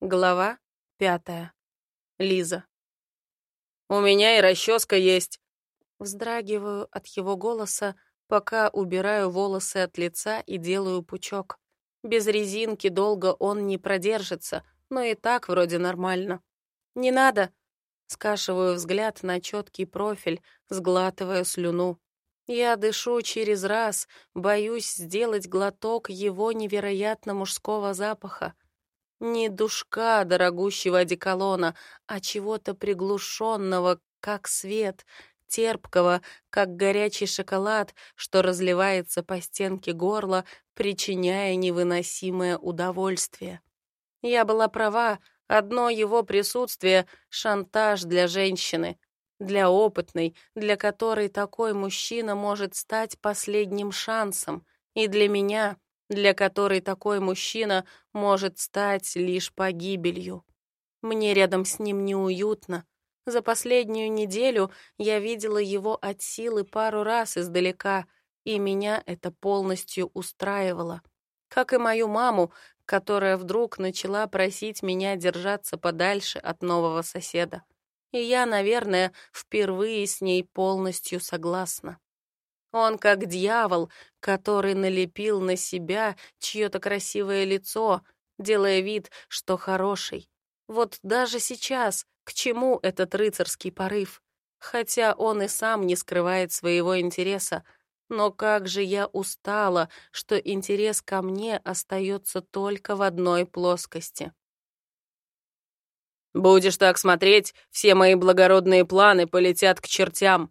Глава пятая. Лиза. «У меня и расческа есть». Вздрагиваю от его голоса, пока убираю волосы от лица и делаю пучок. Без резинки долго он не продержится, но и так вроде нормально. «Не надо!» Скашиваю взгляд на четкий профиль, сглатывая слюну. Я дышу через раз, боюсь сделать глоток его невероятно мужского запаха. Не душка дорогущего одеколона, а чего-то приглушенного, как свет, терпкого, как горячий шоколад, что разливается по стенке горла, причиняя невыносимое удовольствие. Я была права, одно его присутствие — шантаж для женщины, для опытной, для которой такой мужчина может стать последним шансом, и для меня — для которой такой мужчина может стать лишь погибелью. Мне рядом с ним неуютно. За последнюю неделю я видела его от силы пару раз издалека, и меня это полностью устраивало. Как и мою маму, которая вдруг начала просить меня держаться подальше от нового соседа. И я, наверное, впервые с ней полностью согласна. Он как дьявол, который налепил на себя чье-то красивое лицо, делая вид, что хороший. Вот даже сейчас к чему этот рыцарский порыв? Хотя он и сам не скрывает своего интереса. Но как же я устала, что интерес ко мне остается только в одной плоскости. «Будешь так смотреть, все мои благородные планы полетят к чертям»,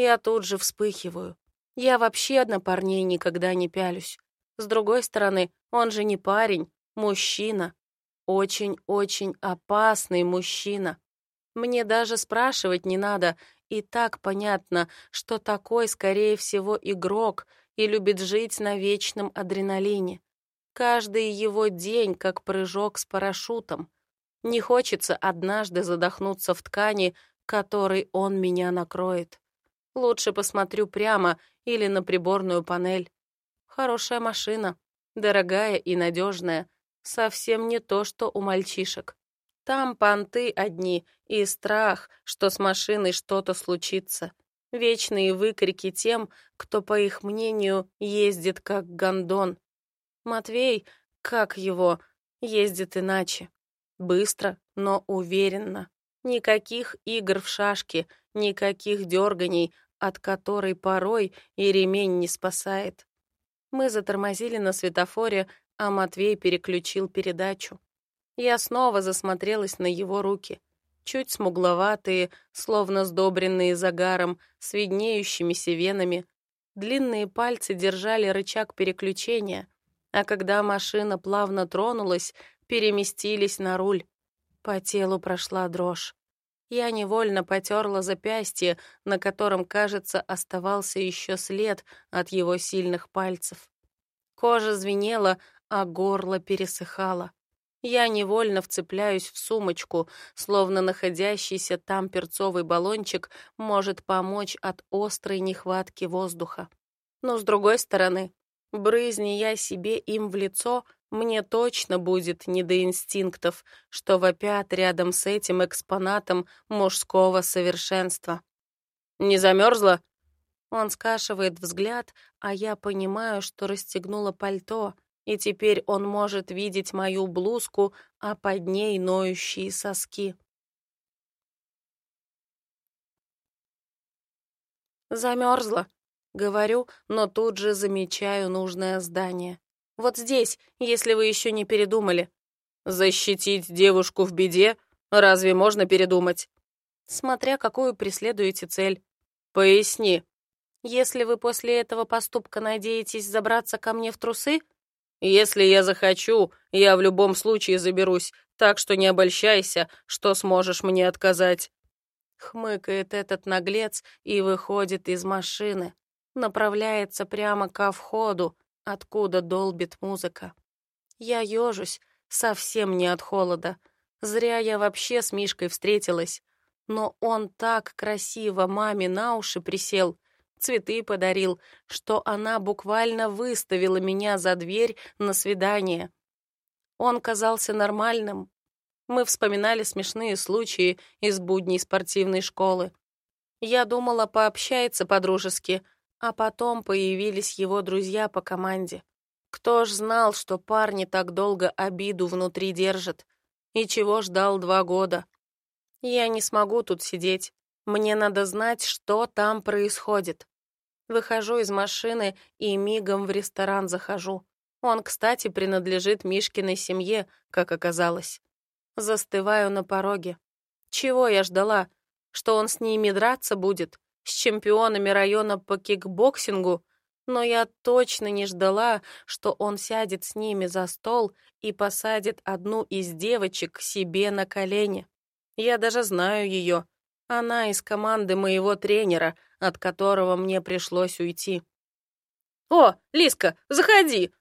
я тут же вспыхиваю. Я вообще на парней никогда не пялюсь. С другой стороны, он же не парень, мужчина. Очень-очень опасный мужчина. Мне даже спрашивать не надо, и так понятно, что такой, скорее всего, игрок и любит жить на вечном адреналине. Каждый его день как прыжок с парашютом. Не хочется однажды задохнуться в ткани, которой он меня накроет. Лучше посмотрю прямо или на приборную панель. Хорошая машина, дорогая и надежная, совсем не то, что у мальчишек. Там понты одни и страх, что с машиной что-то случится. Вечные выкрики тем, кто, по их мнению, ездит как гондон. Матвей, как его, ездит иначе. Быстро, но уверенно. Никаких игр в шашки, никаких дерганий, от которой порой и ремень не спасает. Мы затормозили на светофоре, а Матвей переключил передачу. Я снова засмотрелась на его руки. Чуть смугловатые, словно сдобренные загаром, с виднеющимися венами. Длинные пальцы держали рычаг переключения, а когда машина плавно тронулась, переместились на руль. По телу прошла дрожь. Я невольно потерла запястье, на котором, кажется, оставался еще след от его сильных пальцев. Кожа звенела, а горло пересыхало. Я невольно вцепляюсь в сумочку, словно находящийся там перцовый баллончик может помочь от острой нехватки воздуха. Но, с другой стороны, брызни я себе им в лицо, мне точно будет не до инстинктов, что вопят рядом с этим экспонатом мужского совершенства. «Не замерзла?» Он скашивает взгляд, а я понимаю, что расстегнула пальто, и теперь он может видеть мою блузку, а под ней ноющие соски. Замерзла, говорю, но тут же замечаю нужное здание. Вот здесь, если вы еще не передумали. Защитить девушку в беде? Разве можно передумать? Смотря какую преследуете цель. Поясни. Если вы после этого поступка надеетесь забраться ко мне в трусы? Если я захочу, я в любом случае заберусь, так что не обольщайся, что сможешь мне отказать. Хмыкает этот наглец и выходит из машины. Направляется прямо ко входу, откуда долбит музыка. Я ежусь, совсем не от холода. Зря я вообще с Мишкой встретилась. Но он так красиво маме на уши присел, цветы подарил, что она буквально выставила меня за дверь на свидание. Он казался нормальным, Мы вспоминали смешные случаи из будней спортивной школы. Я думала, пообщается по-дружески, а потом появились его друзья по команде. Кто ж знал, что парни так долго обиду внутри держат? И чего ждал два года? Я не смогу тут сидеть. Мне надо знать, что там происходит. Выхожу из машины и мигом в ресторан захожу. Он, кстати, принадлежит Мишкиной семье, как оказалось. Застываю на пороге. Чего я ждала? Что он с ними драться будет? С чемпионами района по кикбоксингу? Но я точно не ждала, что он сядет с ними за стол и посадит одну из девочек себе на колени. Я даже знаю ее. Она из команды моего тренера, от которого мне пришлось уйти. «О, Лиска, заходи!»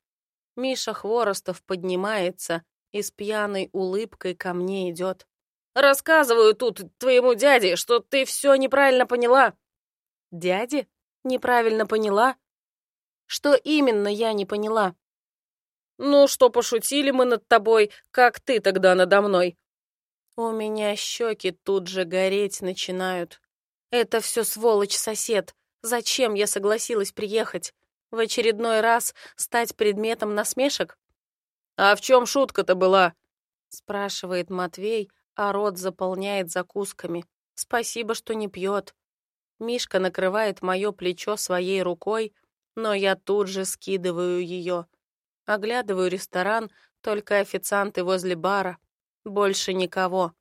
Миша Хворостов поднимается и с пьяной улыбкой ко мне идет. «Рассказываю тут твоему дяде, что ты все неправильно поняла». «Дяде? Неправильно поняла?» «Что именно я не поняла?» «Ну, что пошутили мы над тобой, как ты тогда надо мной». У меня щеки тут же гореть начинают. Это все сволочь-сосед. Зачем я согласилась приехать? В очередной раз стать предметом насмешек? «А в чем шутка-то была?» спрашивает Матвей, а рот заполняет закусками. Спасибо, что не пьет. Мишка накрывает мое плечо своей рукой, но я тут же скидываю ее. Оглядываю ресторан, только официанты возле бара. Больше никого.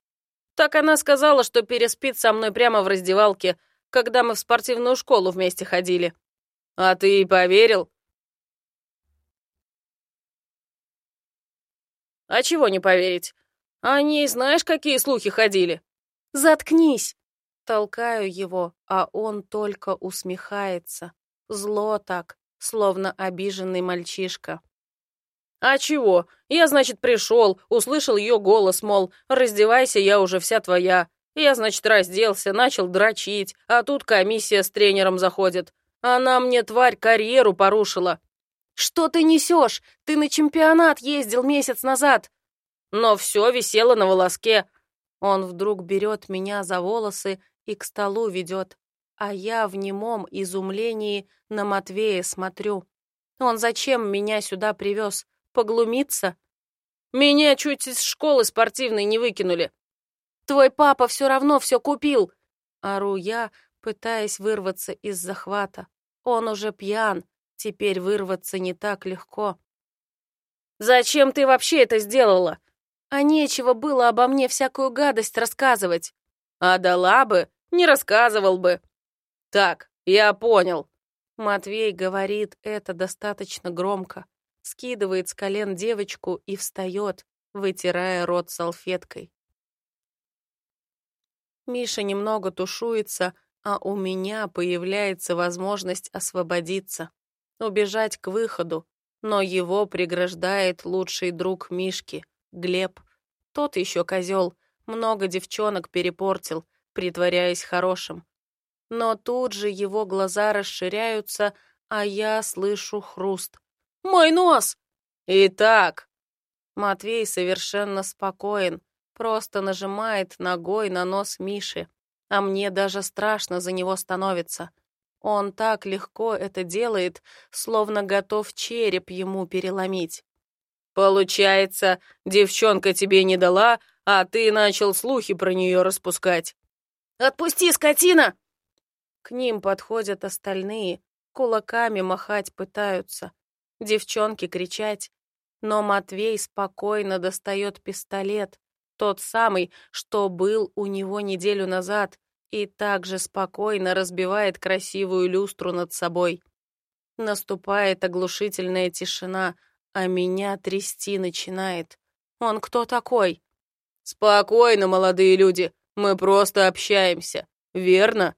Так она сказала, что переспит со мной прямо в раздевалке, когда мы в спортивную школу вместе ходили. А ты поверил? А чего не поверить? О ней знаешь, какие слухи ходили? Заткнись! Толкаю его, а он только усмехается. Зло так, словно обиженный мальчишка. «А чего? Я, значит, пришел, услышал ее голос, мол, раздевайся, я уже вся твоя. Я, значит, разделся, начал дрочить, а тут комиссия с тренером заходит. Она мне, тварь, карьеру порушила. «Что ты несешь? Ты на чемпионат ездил месяц назад!» Но все висело на волоске. Он вдруг берет меня за волосы и к столу ведет, а я в немом изумлении на Матвея смотрю. Он зачем меня сюда привез? Поглумиться? Меня чуть из школы спортивной не выкинули. Твой папа все равно все купил. Ору я, пытаясь вырваться из захвата. Он уже пьян, теперь вырваться не так легко. «Зачем ты вообще это сделала?» «А нечего было обо мне всякую гадость рассказывать». «А дала бы, не рассказывал бы». «Так, я понял». Матвей говорит это достаточно громко, скидывает с колен девочку и встает, вытирая рот салфеткой. Миша немного тушуется, а у меня появляется возможность освободиться, убежать к выходу, но его преграждает лучший друг Мишки, Глеб. Тот еще козел, много девчонок перепортил, притворяясь хорошим. Но тут же его глаза расширяются, а я слышу хруст. «Мой нос!» «Итак...» Матвей совершенно спокоен, просто нажимает ногой на нос Миши а мне даже страшно за него становится. Он так легко это делает, словно готов череп ему переломить. «Получается, девчонка тебе не дала, а ты начал слухи про нее распускать». «Отпусти, скотина!» К ним подходят остальные, кулаками махать пытаются, девчонки кричать. Но Матвей спокойно достает пистолет, тот самый, что был у него неделю назад, и также спокойно разбивает красивую люстру над собой. Наступает оглушительная тишина, а меня трясти начинает. Он кто такой? «Спокойно, молодые люди, мы просто общаемся, верно?»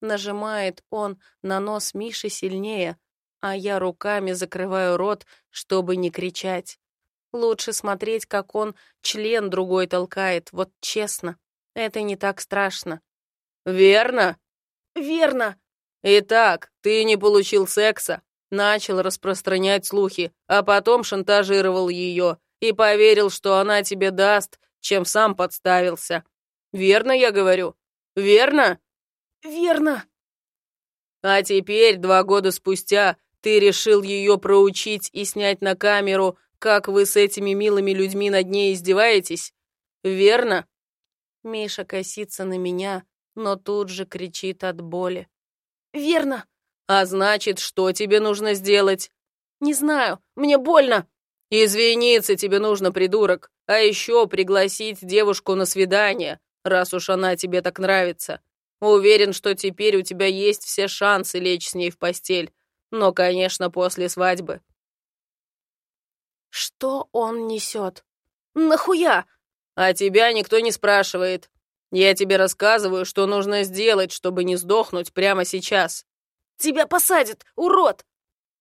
Нажимает он на нос Миши сильнее, а я руками закрываю рот, чтобы не кричать. Лучше смотреть, как он член другой толкает, вот честно. Это не так страшно. «Верно?» «Верно!» «Итак, ты не получил секса, начал распространять слухи, а потом шантажировал ее и поверил, что она тебе даст, чем сам подставился. Верно я говорю? Верно? Верно. А теперь, два года спустя, ты решил ее проучить и снять на камеру, как вы с этими милыми людьми над ней издеваетесь? Верно? Миша косится на меня, но тут же кричит от боли. «Верно!» «А значит, что тебе нужно сделать?» «Не знаю, мне больно!» «Извиниться тебе нужно, придурок, а еще пригласить девушку на свидание, раз уж она тебе так нравится. Уверен, что теперь у тебя есть все шансы лечь с ней в постель, но, конечно, после свадьбы». «Что он несет? Нахуя?» «А тебя никто не спрашивает. Я тебе рассказываю, что нужно сделать, чтобы не сдохнуть прямо сейчас». «Тебя посадят, урод!»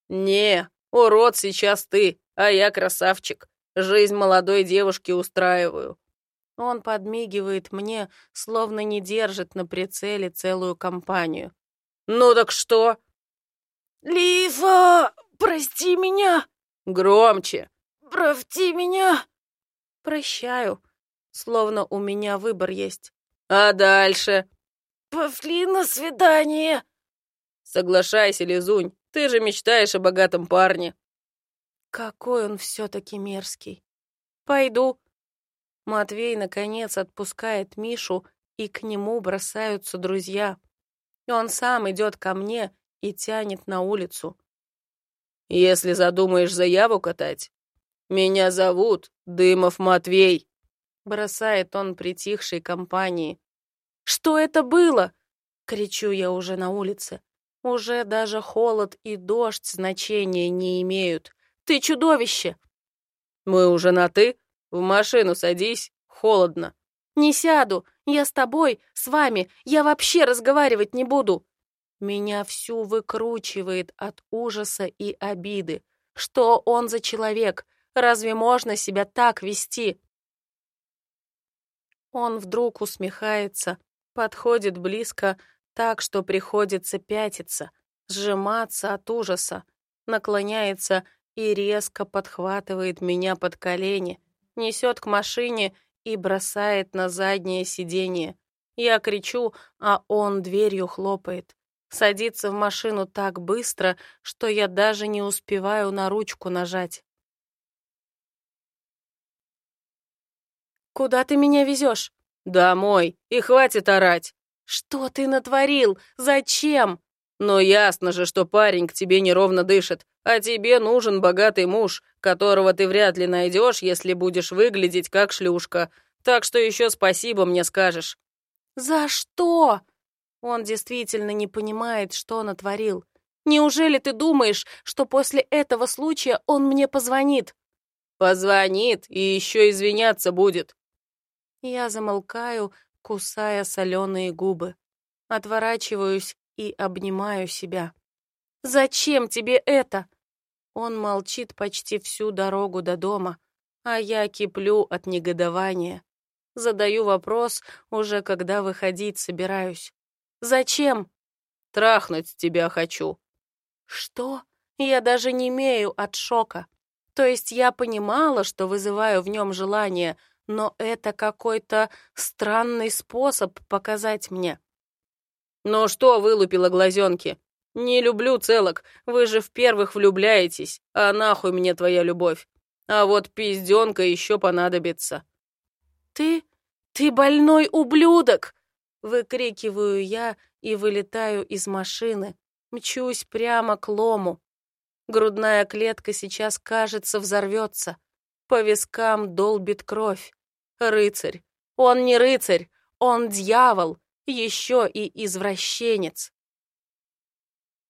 «Не, урод сейчас ты, а я красавчик. Жизнь молодой девушки устраиваю». Он подмигивает мне, словно не держит на прицеле целую компанию. «Ну так что?» «Лифа, прости меня!» «Громче!» «Прости меня!» «Прощаю, словно у меня выбор есть». А дальше? Пошли на свидание. Соглашайся, Лизунь, ты же мечтаешь о богатом парне. Какой он все-таки мерзкий. Пойду. Матвей, наконец, отпускает Мишу, и к нему бросаются друзья. Он сам идет ко мне и тянет на улицу. Если задумаешь заяву катать, меня зовут Дымов Матвей. Бросает он притихшей компании. «Что это было?» — кричу я уже на улице. Уже даже холод и дождь значения не имеют. «Ты чудовище!» «Мы уже на «ты»? В машину садись, холодно». «Не сяду. Я с тобой, с вами. Я вообще разговаривать не буду». Меня всю выкручивает от ужаса и обиды. Что он за человек? Разве можно себя так вести? Он вдруг усмехается, подходит близко, так что приходится пятиться, сжиматься от ужаса, наклоняется и резко подхватывает меня под колени, несет к машине и бросает на заднее сиденье. Я кричу, а он дверью хлопает. Садится в машину так быстро, что я даже не успеваю на ручку нажать. «Куда ты меня везешь?» «Домой, и хватит орать!» «Что ты натворил? Зачем?» «Ну ясно же, что парень к тебе неровно дышит, а тебе нужен богатый муж, которого ты вряд ли найдешь, если будешь выглядеть как шлюшка. Так что еще спасибо мне скажешь». «За что?» Он действительно не понимает, что натворил. «Неужели ты думаешь, что после этого случая он мне позвонит?» «Позвонит и еще извиняться будет. Я замолкаю, кусая соленые губы. Отворачиваюсь и обнимаю себя. «Зачем тебе это?» Он молчит почти всю дорогу до дома, а я киплю от негодования. Задаю вопрос, уже когда выходить собираюсь. «Зачем?» «Трахнуть тебя хочу». «Что?» Я даже не имею от шока. То есть я понимала, что вызываю в нем желание, но это какой-то странный способ показать мне. «Ну что вылупила глазенки? Не люблю целок, вы же в первых влюбляетесь, а нахуй мне твоя любовь. А вот пизденка еще понадобится». «Ты... ты больной ублюдок!» Выкрикиваю я и вылетаю из машины, мчусь прямо к лому. Грудная клетка сейчас, кажется, взорвется. По вискам долбит кровь. Рыцарь. Он не рыцарь, он дьявол, еще и извращенец.